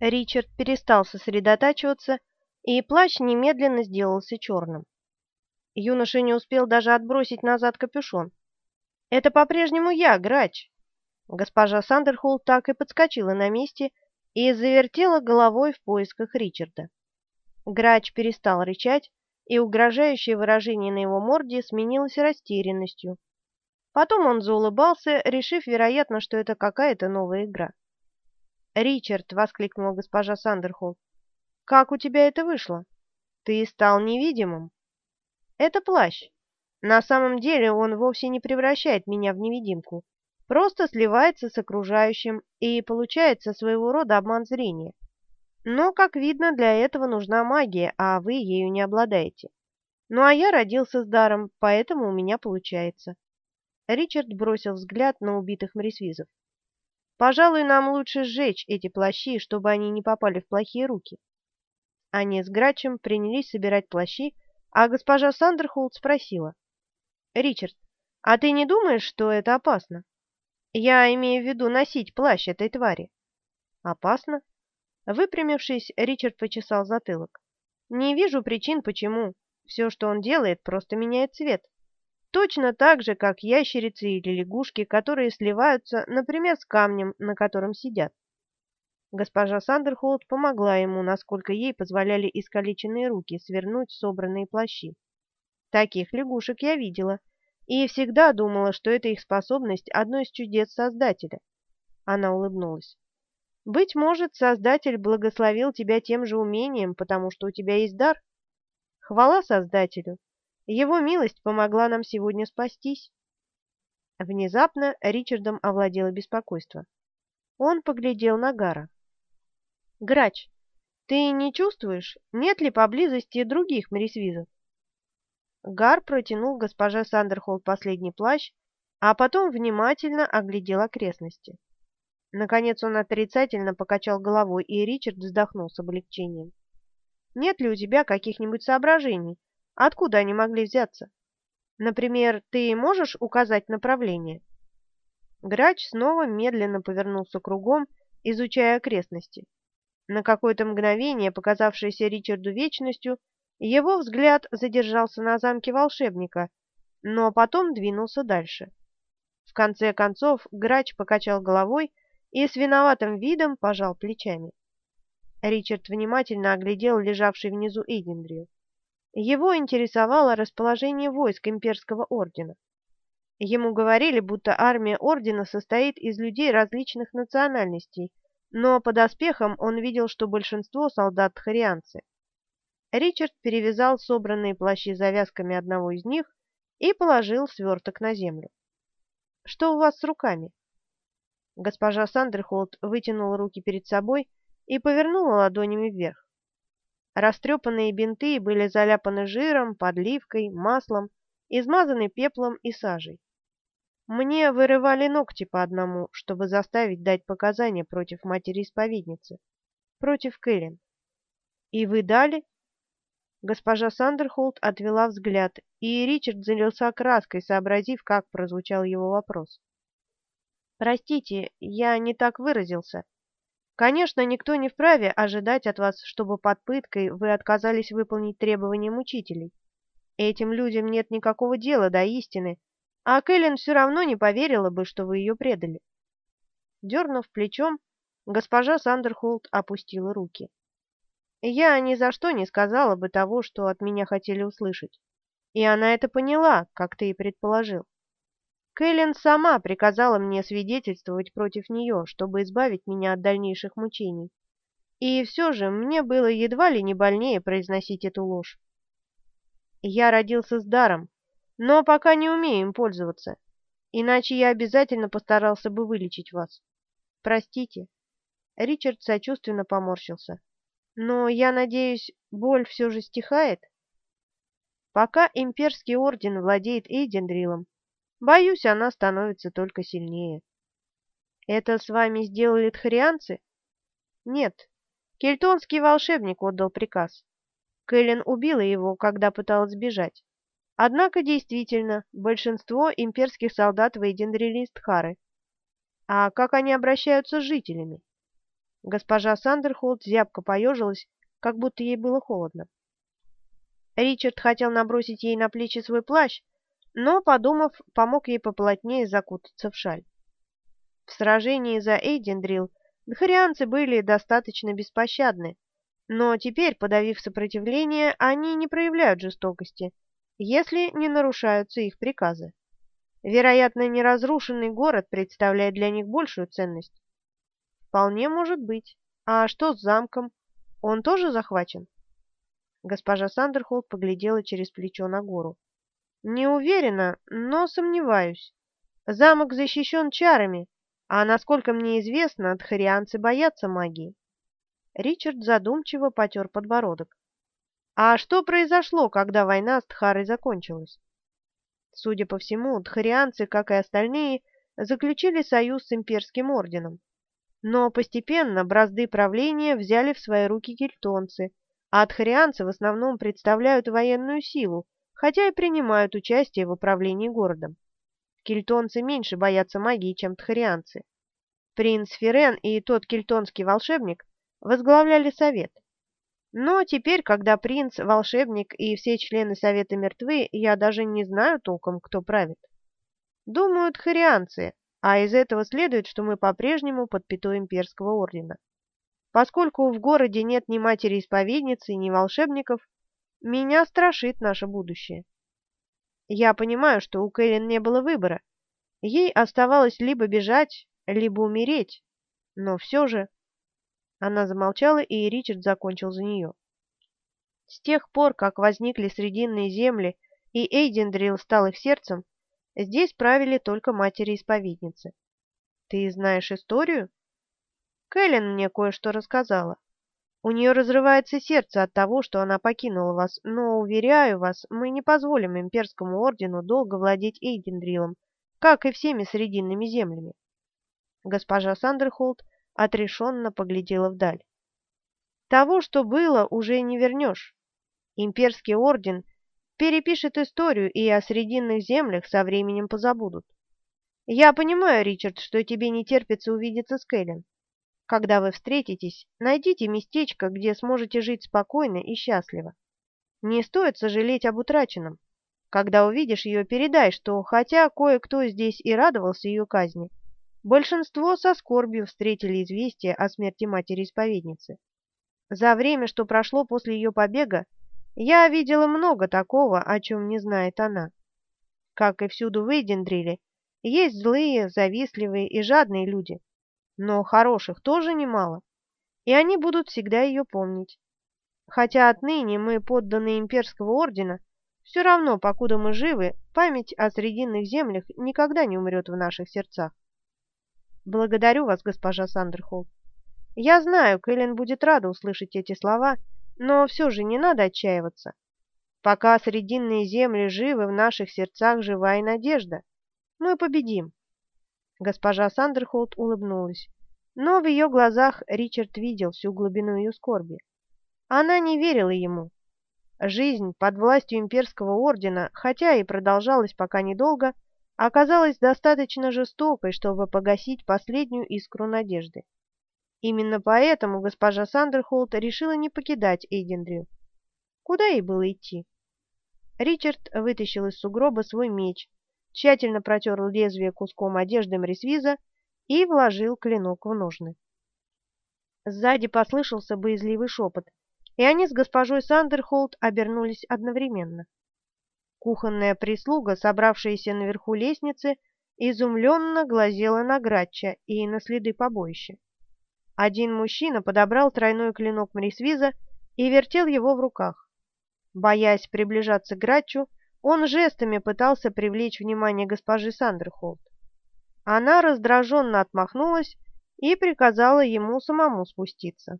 Ричард перестал сосредотачиваться, и плащ немедленно сделался черным. Юноша не успел даже отбросить назад капюшон. «Это по-прежнему я, грач!» Госпожа Сандерхолл так и подскочила на месте и завертела головой в поисках Ричарда. Грач перестал рычать, и угрожающее выражение на его морде сменилось растерянностью. Потом он заулыбался, решив, вероятно, что это какая-то новая игра. «Ричард!» — воскликнула госпожа Сандерхолл. «Как у тебя это вышло? Ты стал невидимым?» «Это плащ. На самом деле он вовсе не превращает меня в невидимку, просто сливается с окружающим и получается своего рода обман зрения. Но, как видно, для этого нужна магия, а вы ею не обладаете. Ну а я родился с даром, поэтому у меня получается». Ричард бросил взгляд на убитых морисвизов. Пожалуй, нам лучше сжечь эти плащи, чтобы они не попали в плохие руки. Они с Грачем принялись собирать плащи, а госпожа Сандерхолд спросила. — Ричард, а ты не думаешь, что это опасно? Я имею в виду носить плащ этой твари. — Опасно? Выпрямившись, Ричард почесал затылок. — Не вижу причин, почему. Все, что он делает, просто меняет цвет. Точно так же, как ящерицы или лягушки, которые сливаются, например, с камнем, на котором сидят. Госпожа Сандерхолд помогла ему, насколько ей позволяли искалеченные руки, свернуть собранные плащи. Таких лягушек я видела, и всегда думала, что это их способность – одно из чудес Создателя. Она улыбнулась. «Быть может, Создатель благословил тебя тем же умением, потому что у тебя есть дар? Хвала Создателю!» Его милость помогла нам сегодня спастись. Внезапно Ричардом овладело беспокойство. Он поглядел на Гара. «Грач, ты не чувствуешь, нет ли поблизости других морисвизов?» Гар протянул госпоже Сандерхолд последний плащ, а потом внимательно оглядел окрестности. Наконец он отрицательно покачал головой, и Ричард вздохнул с облегчением. «Нет ли у тебя каких-нибудь соображений, Откуда они могли взяться? Например, ты можешь указать направление? Грач снова медленно повернулся кругом, изучая окрестности. На какое-то мгновение, показавшееся Ричарду вечностью, его взгляд задержался на замке волшебника, но потом двинулся дальше. В конце концов Грач покачал головой и с виноватым видом пожал плечами. Ричард внимательно оглядел лежавший внизу Эйдендрию. Его интересовало расположение войск имперского ордена. Ему говорили, будто армия ордена состоит из людей различных национальностей, но под оспехом он видел, что большинство солдат тхарианцы. Ричард перевязал собранные плащи завязками одного из них и положил сверток на землю. «Что у вас с руками?» Госпожа Сандерхолд вытянула руки перед собой и повернула ладонями вверх. Растрепанные бинты были заляпаны жиром, подливкой, маслом, измазаны пеплом и сажей. Мне вырывали ногти по одному, чтобы заставить дать показания против матери-исповедницы, против Кэлен. И вы дали? Госпожа Сандерхолд отвела взгляд, и Ричард залился краской, сообразив, как прозвучал его вопрос. «Простите, я не так выразился. Конечно, никто не вправе ожидать от вас, чтобы под пыткой вы отказались выполнить требования мучителей. Этим людям нет никакого дела до истины, а Кэлен все равно не поверила бы, что вы ее предали. Дернув плечом, госпожа Сандерхолд опустила руки. Я ни за что не сказала бы того, что от меня хотели услышать. И она это поняла, как ты и предположил. Кэлен сама приказала мне свидетельствовать против нее, чтобы избавить меня от дальнейших мучений. И все же мне было едва ли не больнее произносить эту ложь. Я родился с даром, но пока не умею им пользоваться, иначе я обязательно постарался бы вылечить вас. Простите. Ричард сочувственно поморщился. Но, я надеюсь, боль все же стихает? Пока имперский орден владеет Эйдендрилом, Боюсь, она становится только сильнее. Это с вами сделали тхарианцы? Нет. Кельтонский волшебник отдал приказ. Кэлен убила его, когда пыталась сбежать. Однако, действительно, большинство имперских солдат выйдендрили из Тхары. А как они обращаются с жителями? Госпожа Сандерхолд зябко поежилась, как будто ей было холодно. Ричард хотел набросить ей на плечи свой плащ, но, подумав, помог ей поплотнее закутаться в шаль. В сражении за Эйдендрил дхарианцы были достаточно беспощадны, но теперь, подавив сопротивление, они не проявляют жестокости, если не нарушаются их приказы. Вероятно, неразрушенный город представляет для них большую ценность. Вполне может быть. А что с замком? Он тоже захвачен? Госпожа Сандерхолд поглядела через плечо на гору. Не уверена, но сомневаюсь. Замок защищен чарами, а, насколько мне известно, адхарианцы боятся магии. Ричард задумчиво потер подбородок. А что произошло, когда война с Тхарой закончилась? Судя по всему, дхарианцы, как и остальные, заключили союз с имперским орденом. Но постепенно бразды правления взяли в свои руки кельтонцы, а дхарианцы в основном представляют военную силу, хотя и принимают участие в управлении городом. Кельтонцы меньше боятся магии, чем тхарианцы. Принц Ферен и тот кельтонский волшебник возглавляли совет. Но теперь, когда принц, волшебник и все члены Совета мертвы, я даже не знаю толком, кто правит. Думают харианцы, а из этого следует, что мы по-прежнему под пятой имперского ордена. Поскольку в городе нет ни матери-исповедницы, ни волшебников, меня страшит наше будущее. Я понимаю, что у Кэлен не было выбора. Ей оставалось либо бежать, либо умереть. Но все же... Она замолчала, и Ричард закончил за нее. С тех пор, как возникли Срединные земли и Эйдендрил стал их сердцем, здесь правили только матери-исповедницы. Ты знаешь историю? Кэлен мне кое-что рассказала. У нее разрывается сердце от того, что она покинула вас, но, уверяю вас, мы не позволим имперскому ордену долго владеть Эйдендрилом, как и всеми Срединными землями. Госпожа Сандерхолд отрешенно поглядела вдаль. Того, что было, уже не вернешь. Имперский орден перепишет историю, и о Срединных землях со временем позабудут. Я понимаю, Ричард, что тебе не терпится увидеться с Кэлен. Когда вы встретитесь, найдите местечко, где сможете жить спокойно и счастливо. Не стоит сожалеть об утраченном. Когда увидишь ее, передай, что, хотя кое-кто здесь и радовался ее казни, Большинство со скорбью встретили известие о смерти матери-исповедницы. За время, что прошло после ее побега, я видела много такого, о чем не знает она. Как и всюду в Эйдендриле, есть злые, завистливые и жадные люди, но хороших тоже немало, и они будут всегда ее помнить. Хотя отныне мы подданные имперского ордена, все равно, покуда мы живы, память о Срединных землях никогда не умрет в наших сердцах. Благодарю вас, госпожа Сандерхолд. Я знаю, Кэлен будет рада услышать эти слова, но все же не надо отчаиваться. Пока срединные земли живы, в наших сердцах жива и надежда. Мы победим. Госпожа Сандерхолд улыбнулась, но в ее глазах Ричард видел всю глубину ее скорби. Она не верила ему. Жизнь под властью имперского ордена, хотя и продолжалась пока недолго, оказалась достаточно жестокой, чтобы погасить последнюю искру надежды. Именно поэтому госпожа Сандерхолд решила не покидать Эйдиндрил. Куда ей было идти? Ричард вытащил из сугроба свой меч, тщательно протер лезвие куском одежды мрисвиза и вложил клинок в ножны. Сзади послышался боязливый шепот, и они с госпожой Сандерхолд обернулись одновременно. Кухонная прислуга, собравшаяся наверху лестницы, изумленно глазела на Грача и на следы побоища. Один мужчина подобрал тройной клинок Мрисвиза и вертел его в руках. Боясь приближаться к Грачу, он жестами пытался привлечь внимание госпожи Сандерхолд. Она раздраженно отмахнулась и приказала ему самому спуститься.